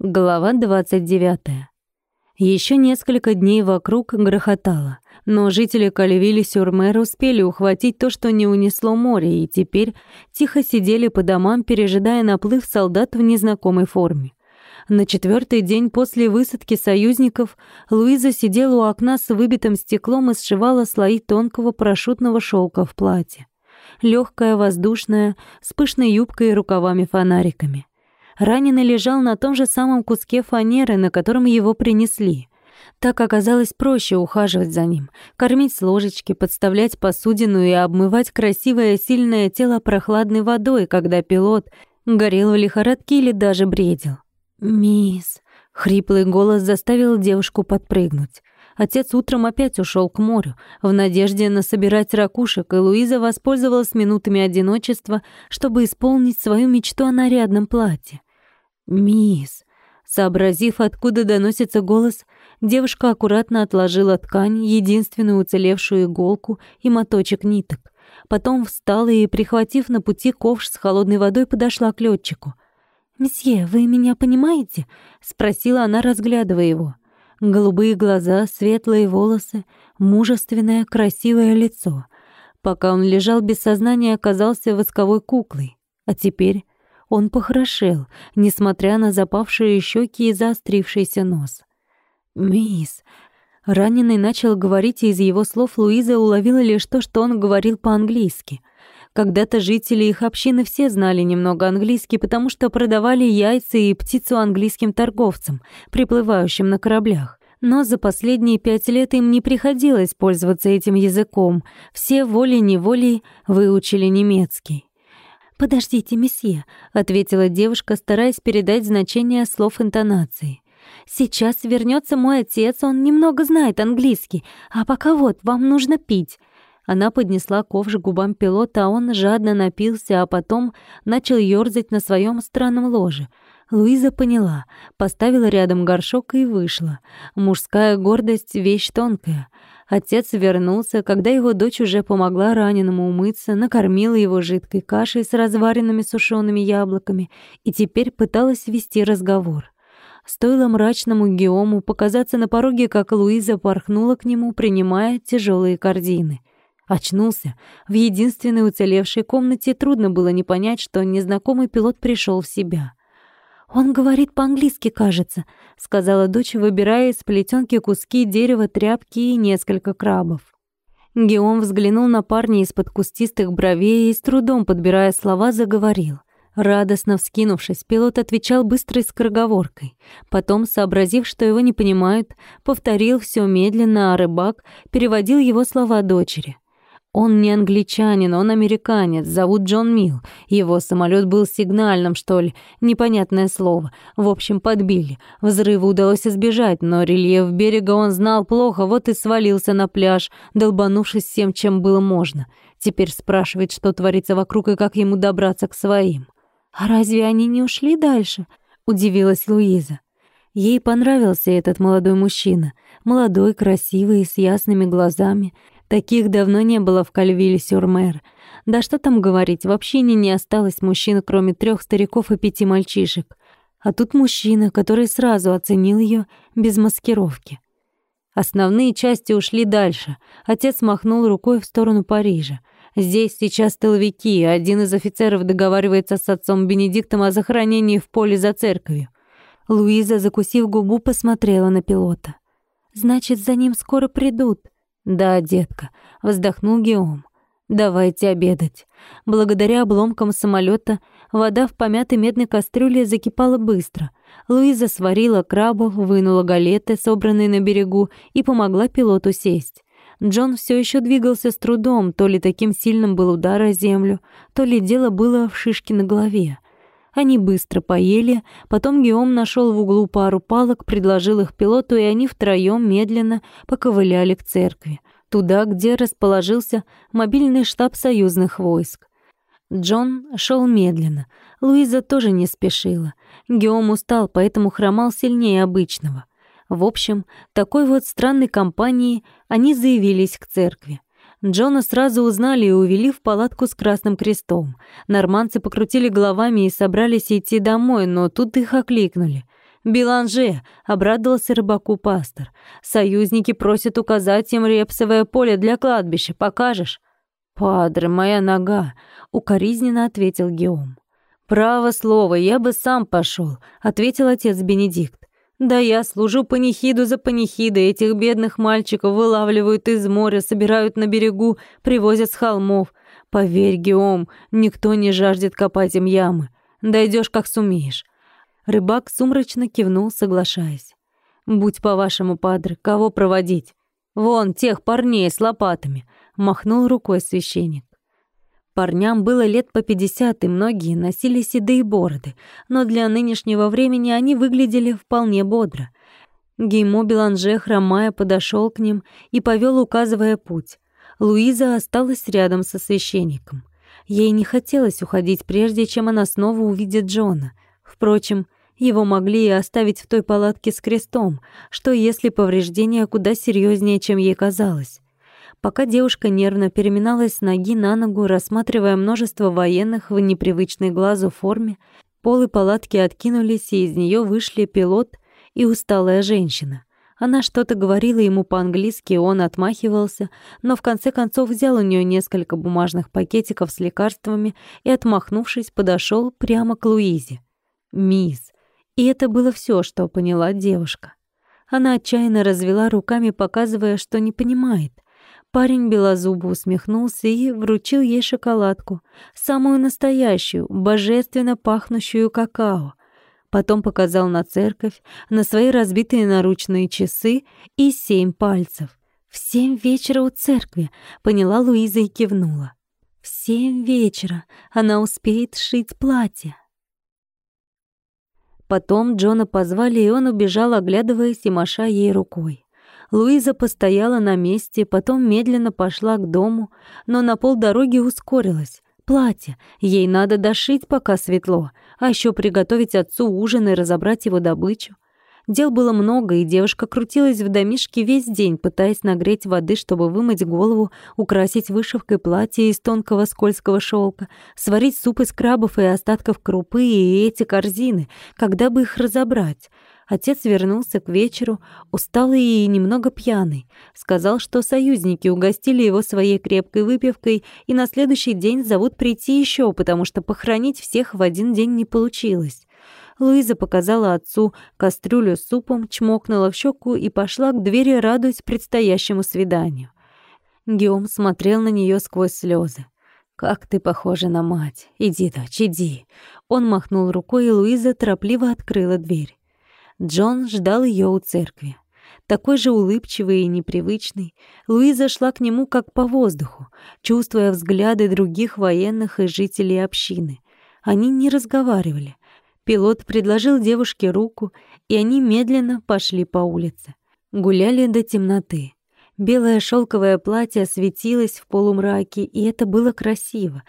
Глава 29. Еще несколько дней вокруг грохотало, но жители Калевили-Сюрмер успели ухватить то, что не унесло море, и теперь тихо сидели по домам, пережидая наплыв солдат в незнакомой форме. На четвертый день после высадки союзников Луиза сидела у окна с выбитым стеклом и сшивала слои тонкого парашютного шелка в платье. Легкая, воздушная, с пышной юбкой и рукавами-фонариками. Раненый лежал на том же самом куске фанеры, на котором его принесли. Так оказалось проще ухаживать за ним, кормить с ложечки, подставлять посудину и обмывать красивое сильное тело прохладной водой, когда пилот горел в лихорадке или даже бредил. «Мисс...» — хриплый голос заставил девушку подпрыгнуть. Отец утром опять ушел к морю, в надежде насобирать ракушек, и Луиза воспользовалась минутами одиночества, чтобы исполнить свою мечту о нарядном платье. «Мисс!» Сообразив, откуда доносится голос, девушка аккуратно отложила ткань, единственную уцелевшую иголку и моточек ниток. Потом встала и, прихватив на пути ковш с холодной водой, подошла к летчику. «Месье, вы меня понимаете?» — спросила она, разглядывая его. Голубые глаза, светлые волосы, мужественное, красивое лицо. Пока он лежал без сознания, оказался восковой куклой. А теперь он похорошел, несмотря на запавшие щеки и заострившийся нос. «Мисс...» Раненый начал говорить, и из его слов Луиза уловила лишь то, что он говорил по-английски. Когда-то жители их общины все знали немного английский, потому что продавали яйца и птицу английским торговцам, приплывающим на кораблях. Но за последние пять лет им не приходилось пользоваться этим языком. Все волей-неволей выучили немецкий. «Подождите, месье», — ответила девушка, стараясь передать значение слов интонации. «Сейчас вернется мой отец, он немного знает английский, а пока вот, вам нужно пить». Она поднесла ковш к губам пилота, а он жадно напился, а потом начал ёрзать на своем странном ложе. Луиза поняла, поставила рядом горшок и вышла. Мужская гордость — вещь тонкая. Отец вернулся, когда его дочь уже помогла раненому умыться, накормила его жидкой кашей с разваренными сушеными яблоками и теперь пыталась вести разговор. Стоило мрачному Геому показаться на пороге, как Луиза порхнула к нему, принимая тяжелые корзины. Очнулся. В единственной уцелевшей комнате трудно было не понять, что незнакомый пилот пришел в себя. «Он говорит по-английски, кажется», — сказала дочь, выбирая из плетенки куски дерева, тряпки и несколько крабов. Геом взглянул на парня из-под кустистых бровей и, с трудом подбирая слова, заговорил. Радостно вскинувшись, пилот отвечал быстрой скороговоркой. Потом, сообразив, что его не понимают, повторил все медленно, а рыбак переводил его слова дочери — он не англичанин, он американец, зовут Джон Милл. Его самолет был сигнальным, что ли, непонятное слово. В общем, подбили. Взрыву удалось избежать, но рельеф берега он знал плохо, вот и свалился на пляж, долбанувшись всем, чем было можно. Теперь спрашивает, что творится вокруг и как ему добраться к своим. «А разве они не ушли дальше?» — удивилась Луиза. Ей понравился этот молодой мужчина. Молодой, красивый, с ясными глазами — Таких давно не было в Кальвиле-Сюр-Мэр. Да что там говорить, вообще не не осталось мужчин, кроме трех стариков и пяти мальчишек. А тут мужчина, который сразу оценил ее без маскировки. Основные части ушли дальше. Отец махнул рукой в сторону Парижа. Здесь сейчас тыловики, один из офицеров договаривается с отцом Бенедиктом о захоронении в поле за церковью. Луиза, закусив губу, посмотрела на пилота. «Значит, за ним скоро придут», «Да, детка», — вздохнул Геом. «Давайте обедать». Благодаря обломкам самолета вода в помятой медной кастрюле закипала быстро. Луиза сварила крабов, вынула галеты, собранные на берегу, и помогла пилоту сесть. Джон все еще двигался с трудом, то ли таким сильным был удар о землю, то ли дело было в шишке на голове. Они быстро поели, потом Геом нашел в углу пару палок, предложил их пилоту, и они втроем медленно поковыляли к церкви, туда, где расположился мобильный штаб союзных войск. Джон шел медленно, Луиза тоже не спешила. Геом устал, поэтому хромал сильнее обычного. В общем, такой вот странной компанией они заявились к церкви. Джона сразу узнали и увели в палатку с красным крестом. Норманцы покрутили головами и собрались идти домой, но тут их окликнули. «Беланже!» — обрадовался рыбаку пастор. «Союзники просят указать им репсовое поле для кладбища. Покажешь?» «Падре, моя нога!» — укоризненно ответил Геом. «Право слово, я бы сам пошел, ответил отец Бенедикт. «Да я служу панихиду за панихидой, этих бедных мальчиков вылавливают из моря, собирают на берегу, привозят с холмов. Поверь, Геом, никто не жаждет копать им ямы. Дойдешь, как сумеешь». Рыбак сумрачно кивнул, соглашаясь. «Будь по-вашему, падре, кого проводить? Вон, тех парней с лопатами», — махнул рукой священник. Парням было лет по пятьдесят, и многие носили седые бороды, но для нынешнего времени они выглядели вполне бодро. Геймо Беланже, хромая, подошел к ним и повел, указывая путь. Луиза осталась рядом со священником. Ей не хотелось уходить, прежде чем она снова увидит Джона. Впрочем, его могли и оставить в той палатке с крестом, что если повреждения куда серьезнее, чем ей казалось. Пока девушка нервно переминалась с ноги на ногу, рассматривая множество военных в непривычной глазу форме, полы палатки откинулись, и из нее вышли пилот и усталая женщина. Она что-то говорила ему по-английски, он отмахивался, но в конце концов взял у нее несколько бумажных пакетиков с лекарствами и, отмахнувшись, подошел прямо к Луизе. «Мисс». И это было все, что поняла девушка. Она отчаянно развела руками, показывая, что не понимает — Парень белозубо усмехнулся и вручил ей шоколадку, самую настоящую, божественно пахнущую какао. Потом показал на церковь, на свои разбитые наручные часы и семь пальцев. «В семь вечера у церкви», — поняла Луиза и кивнула. «В семь вечера она успеет сшить платье». Потом Джона позвали, и он убежал, оглядываясь и маша ей рукой. Луиза постояла на месте, потом медленно пошла к дому, но на полдороги ускорилась. Платье. Ей надо дошить, пока светло, а еще приготовить отцу ужин и разобрать его добычу. Дел было много, и девушка крутилась в домишке весь день, пытаясь нагреть воды, чтобы вымыть голову, украсить вышивкой платье из тонкого скользкого шелка, сварить суп из крабов и остатков крупы и эти корзины, когда бы их разобрать. Отец вернулся к вечеру, усталый и немного пьяный. Сказал, что союзники угостили его своей крепкой выпивкой и на следующий день зовут прийти еще, потому что похоронить всех в один день не получилось. Луиза показала отцу кастрюлю с супом, чмокнула в щеку и пошла к двери, радуясь предстоящему свиданию. Геом смотрел на нее сквозь слезы. «Как ты похожа на мать! Иди, дочь, иди!» Он махнул рукой, и Луиза торопливо открыла дверь. Джон ждал ее у церкви. Такой же улыбчивый и непривычный, Луиза шла к нему как по воздуху, чувствуя взгляды других военных и жителей общины. Они не разговаривали. Пилот предложил девушке руку, и они медленно пошли по улице. Гуляли до темноты. Белое шелковое платье светилось в полумраке, и это было красиво.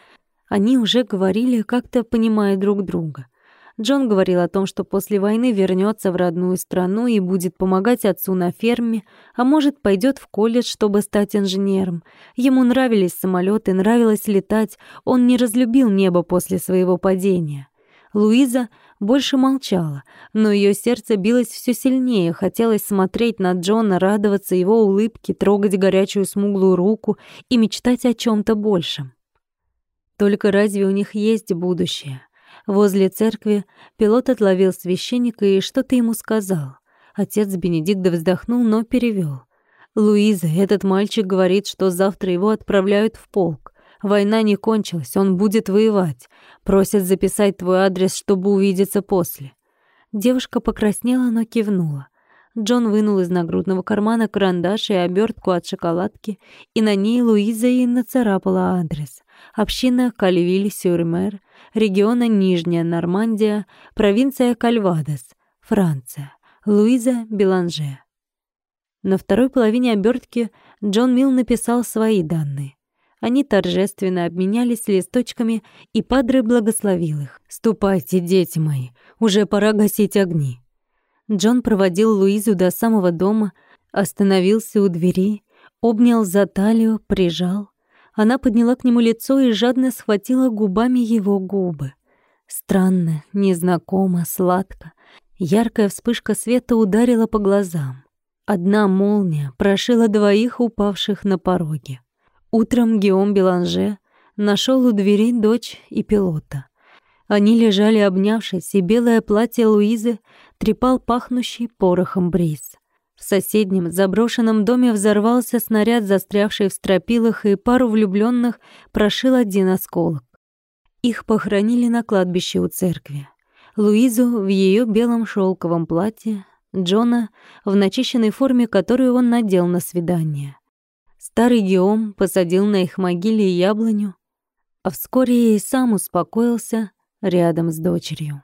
Они уже говорили, как-то понимая друг друга — Джон говорил о том, что после войны вернется в родную страну и будет помогать отцу на ферме, а может, пойдет в колледж, чтобы стать инженером. Ему нравились самолеты, нравилось летать, он не разлюбил небо после своего падения. Луиза больше молчала, но ее сердце билось все сильнее, хотелось смотреть на Джона, радоваться его улыбке, трогать горячую смуглую руку и мечтать о чем то большем. Только разве у них есть будущее? Возле церкви пилот отловил священника и что-то ему сказал. Отец Бенедикт вздохнул, но перевел. «Луиза, этот мальчик говорит, что завтра его отправляют в полк. Война не кончилась, он будет воевать. Просят записать твой адрес, чтобы увидеться после». Девушка покраснела, но кивнула. Джон вынул из нагрудного кармана карандаш и обертку от шоколадки, и на ней Луиза и нацарапала адрес. Община Кальвиль-Сюрмер, региона Нижняя Нормандия, провинция Кальвадос, Франция. Луиза Беланже. На второй половине обертки Джон Милл написал свои данные. Они торжественно обменялись листочками, и Падре благословил их. «Ступайте, дети мои, уже пора гасить огни». Джон проводил Луизу до самого дома, остановился у двери, обнял за талию, прижал. Она подняла к нему лицо и жадно схватила губами его губы. Странно, незнакомо, сладко. Яркая вспышка света ударила по глазам. Одна молния прошила двоих упавших на пороге. Утром Гиом Беланже нашел у двери дочь и пилота. Они лежали обнявшись, и белое платье Луизы трепал пахнущий порохом бриз. В соседнем заброшенном доме взорвался снаряд, застрявший в стропилах, и пару влюбленных прошил один осколок. Их похоронили на кладбище у церкви. Луизу в ее белом шелковом платье, Джона в начищенной форме, которую он надел на свидание. Старый Геом посадил на их могиле яблоню, а вскоре и сам успокоился рядом с дочерью.